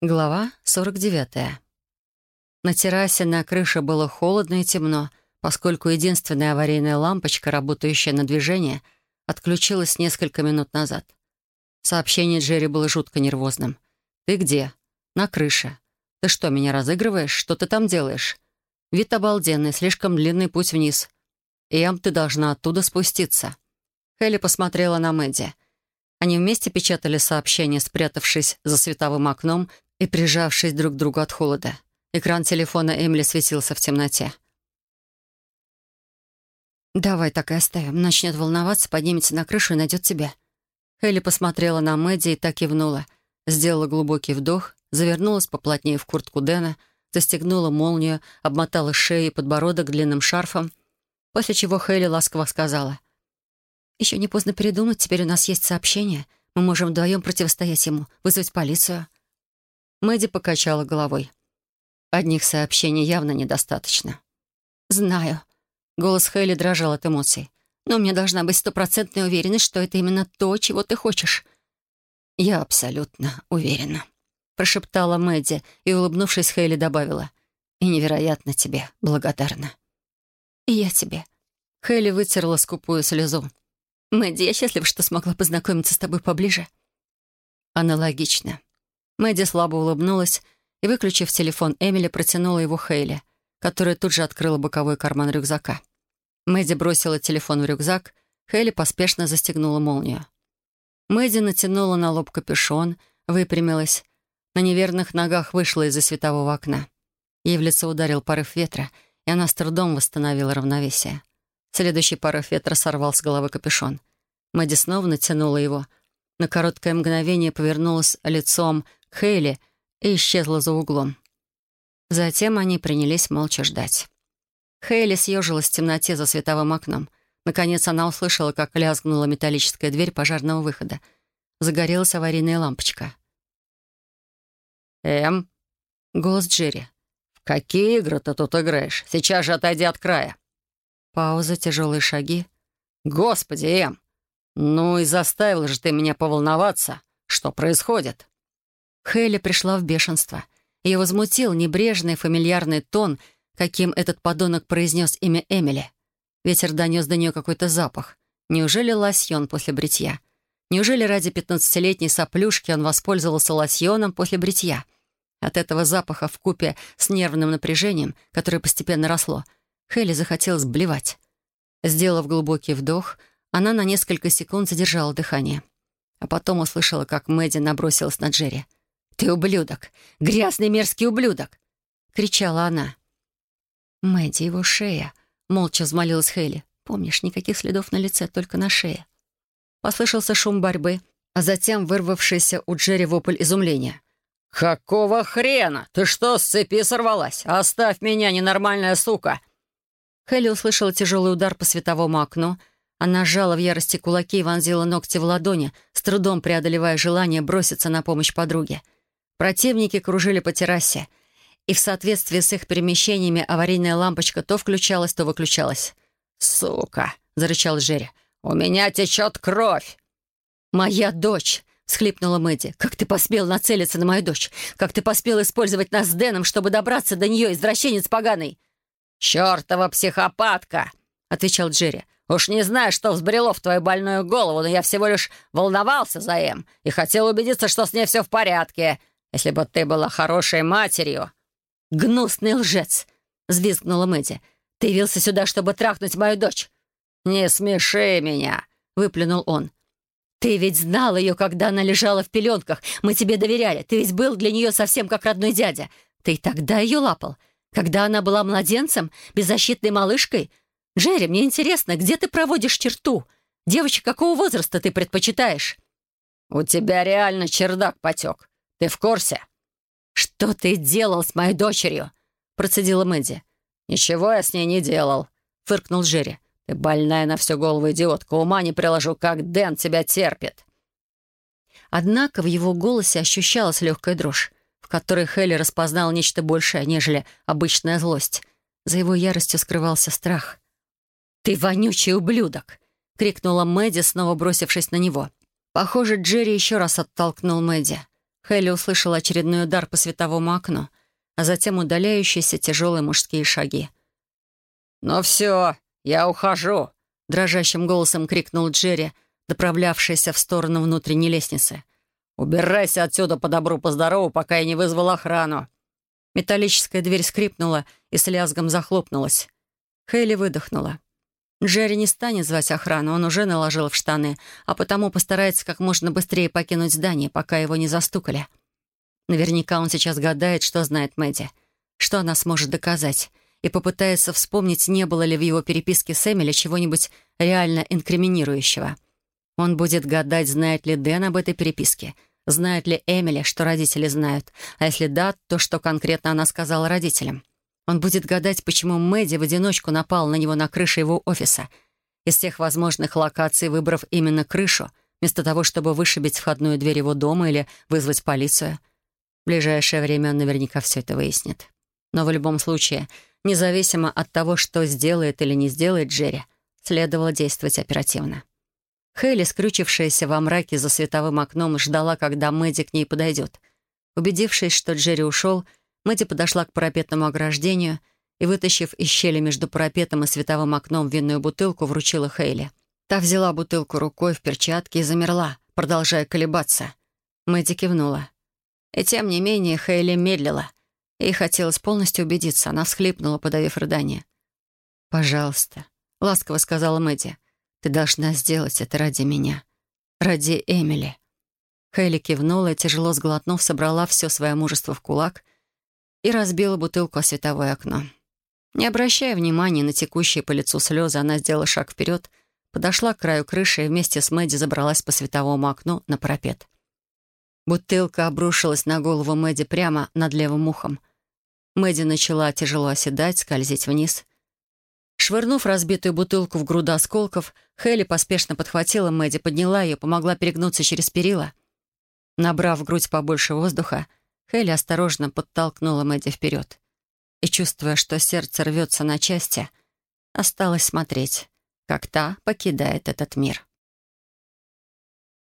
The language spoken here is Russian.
Глава 49. На террасе на крыше было холодно и темно, поскольку единственная аварийная лампочка, работающая на движение, отключилась несколько минут назад. Сообщение Джерри было жутко нервозным. «Ты где?» «На крыше. Ты что, меня разыгрываешь? Что ты там делаешь?» «Вид обалденный, слишком длинный путь вниз. Эм, ты должна оттуда спуститься». Хелли посмотрела на Мэдди. Они вместе печатали сообщение, спрятавшись за световым окном и прижавшись друг к другу от холода. Экран телефона Эмили светился в темноте. «Давай так и оставим. Начнет волноваться, поднимется на крышу и найдет тебя». Хелли посмотрела на Мэдди и так кивнула. Сделала глубокий вдох, завернулась поплотнее в куртку Дэна, застегнула молнию, обмотала шею и подбородок длинным шарфом, после чего Хелли ласково сказала. «Еще не поздно передумать, теперь у нас есть сообщение. Мы можем вдвоем противостоять ему, вызвать полицию». Мэдди покачала головой. Одних сообщений явно недостаточно. «Знаю». Голос Хейли дрожал от эмоций. «Но у меня должна быть стопроцентная уверенность, что это именно то, чего ты хочешь». «Я абсолютно уверена», — прошептала Мэдди и, улыбнувшись, Хейли добавила. «И невероятно тебе благодарна». «И я тебе». Хейли вытерла скупую слезу. «Мэдди, я счастлива, что смогла познакомиться с тобой поближе». «Аналогично», Мэдди слабо улыбнулась и, выключив телефон Эмили, протянула его Хейли, которая тут же открыла боковой карман рюкзака. Мэдди бросила телефон в рюкзак, Хейли поспешно застегнула молнию. Мэдди натянула на лоб капюшон, выпрямилась, на неверных ногах вышла из-за светового окна. Ей в лицо ударил порыв ветра, и она с трудом восстановила равновесие. Следующий порыв ветра сорвал с головы капюшон. Мэдди снова натянула его. На короткое мгновение повернулась лицом Хейли и исчезла за углом. Затем они принялись молча ждать. Хейли съежилась в темноте за световым окном. Наконец она услышала, как лязгнула металлическая дверь пожарного выхода. Загорелась аварийная лампочка. «Эм?» — голос Джерри. «В какие игры ты тут играешь? Сейчас же отойди от края». Пауза, тяжелые шаги. «Господи, Эм! Ну и заставил же ты меня поволноваться. Что происходит?» Хейли пришла в бешенство. Ее возмутил небрежный фамильярный тон, каким этот подонок произнес имя Эмили. Ветер донес до нее какой-то запах. Неужели лосьон после бритья? Неужели ради пятнадцатилетней соплюшки он воспользовался лосьоном после бритья? От этого запаха в купе с нервным напряжением, которое постепенно росло, Хейли захотелось блевать. Сделав глубокий вдох, она на несколько секунд задержала дыхание. А потом услышала, как Мэдди набросилась на Джерри — «Ты ублюдок! Грязный мерзкий ублюдок!» — кричала она. «Мэдди, его шея!» — молча взмолилась Хейли. «Помнишь, никаких следов на лице, только на шее». Послышался шум борьбы, а затем вырвавшийся у Джерри вопль изумления. «Какого хрена? Ты что, с цепи сорвалась? Оставь меня, ненормальная сука!» Хелли услышала тяжелый удар по световому окну. Она сжала в ярости кулаки и вонзила ногти в ладони, с трудом преодолевая желание броситься на помощь подруге. Противники кружили по террасе, и в соответствии с их перемещениями аварийная лампочка то включалась, то выключалась. «Сука!» — зарычал Джерри. «У меня течет кровь!» «Моя дочь!» — схлипнула Мэдди. «Как ты посмел нацелиться на мою дочь? Как ты посмел использовать нас с Дэном, чтобы добраться до нее, извращенец поганый?» «Чертова психопатка!» — отвечал Джерри. «Уж не знаю, что взбрело в твою больную голову, но я всего лишь волновался за Эм и хотел убедиться, что с ней все в порядке. Если бы ты была хорошей матерью...» «Гнусный лжец!» — взвизгнула Мэдди. «Ты явился сюда, чтобы трахнуть мою дочь!» «Не смеши меня!» — выплюнул он. «Ты ведь знал ее, когда она лежала в пеленках. Мы тебе доверяли. Ты ведь был для нее совсем как родной дядя. Ты тогда ее лапал. Когда она была младенцем, беззащитной малышкой. Джерри, мне интересно, где ты проводишь черту? Девочек какого возраста ты предпочитаешь?» «У тебя реально чердак потек. Ты в курсе?» «Что ты делал с моей дочерью?» процедила Мэдди. «Ничего я с ней не делал», — фыркнул Джерри. «Ты больная на всю голову идиотка. Ума не приложу, как Дэн тебя терпит». Однако в его голосе ощущалась легкая дрожь, в которой Хелли распознал нечто большее, нежели обычная злость. За его яростью скрывался страх. «Ты вонючий ублюдок!» — крикнула Мэдди, снова бросившись на него. Похоже, Джерри еще раз оттолкнул Мэдди. Хейли услышала очередной удар по световому окну, а затем удаляющиеся тяжелые мужские шаги. «Ну все, я ухожу!» — дрожащим голосом крикнул Джерри, направлявшийся в сторону внутренней лестницы. «Убирайся отсюда по добру, по здорову, пока я не вызвал охрану!» Металлическая дверь скрипнула и с лязгом захлопнулась. Хейли выдохнула. Джерри не станет звать охрану, он уже наложил в штаны, а потому постарается как можно быстрее покинуть здание, пока его не застукали. Наверняка он сейчас гадает, что знает Мэдди, что она сможет доказать, и попытается вспомнить, не было ли в его переписке с Эмили чего-нибудь реально инкриминирующего. Он будет гадать, знает ли Дэн об этой переписке, знает ли Эмили, что родители знают, а если да, то что конкретно она сказала родителям. Он будет гадать, почему Мэдди в одиночку напал на него на крыше его офиса. Из всех возможных локаций, выбрав именно крышу, вместо того, чтобы вышибить входную дверь его дома или вызвать полицию. В ближайшее время он наверняка все это выяснит. Но в любом случае, независимо от того, что сделает или не сделает Джерри, следовало действовать оперативно. Хейли, скрючившаяся во мраке за световым окном, ждала, когда Мэдди к ней подойдет. Убедившись, что Джерри ушел, Мэдди подошла к парапетному ограждению и, вытащив из щели между парапетом и световым окном винную бутылку, вручила Хейли. Та взяла бутылку рукой в перчатке и замерла, продолжая колебаться. Мэдди кивнула. И тем не менее Хейли медлила. Ей хотелось полностью убедиться. Она всхлипнула, подавив рыдание. «Пожалуйста», — ласково сказала Мэдди, — «ты должна сделать это ради меня. Ради Эмили». Хейли кивнула и, тяжело сглотнув, собрала все свое мужество в кулак и разбила бутылку о световое окно. Не обращая внимания на текущие по лицу слезы, она сделала шаг вперед, подошла к краю крыши и вместе с Мэдди забралась по световому окну на парапет. Бутылка обрушилась на голову Мэдди прямо над левым ухом. Мэдди начала тяжело оседать, скользить вниз. Швырнув разбитую бутылку в груду осколков, Хелли поспешно подхватила Мэдди, подняла ее, помогла перегнуться через перила. Набрав в грудь побольше воздуха, Хелли осторожно подтолкнула Мэдди вперед. И, чувствуя, что сердце рвется на части, осталось смотреть, как та покидает этот мир.